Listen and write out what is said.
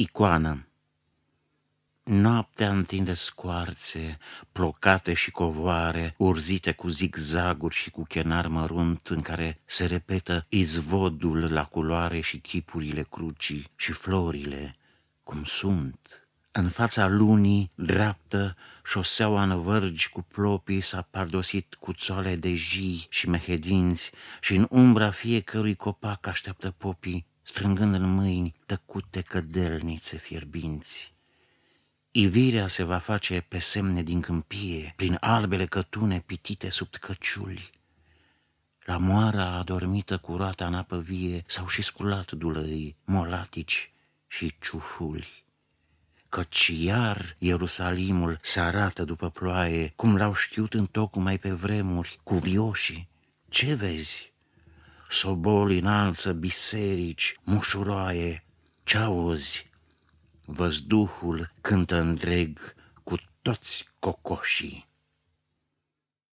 Icoană Noaptea întinde scoarțe, plocate și covoare, urzite cu zigzaguri și cu chenar mărunt, în care se repetă izvodul la culoare și chipurile crucii și florile, cum sunt. În fața lunii, dreaptă, șoseaua în vărgi cu plopii s-a pardosit cu țoale de jii și mehedinți și în umbra fiecărui copac așteaptă popii, strângând în mâini tăcute cădelnițe fierbinți. Ivirea se va face pe semne din câmpie, prin albele cătune pitite sub căciuli. La moara adormită cu roata în apă vie s-au și sculat dulăi, molatici și ciufuli. Căci iar Ierusalimul se arată după ploaie, cum l-au știut întocmai pe vremuri, cu vioșii. Ce vezi? Soboli înalță biserici, mușuroaie, ce auzi? Văzduhul cântă întreg cu toți cocoșii.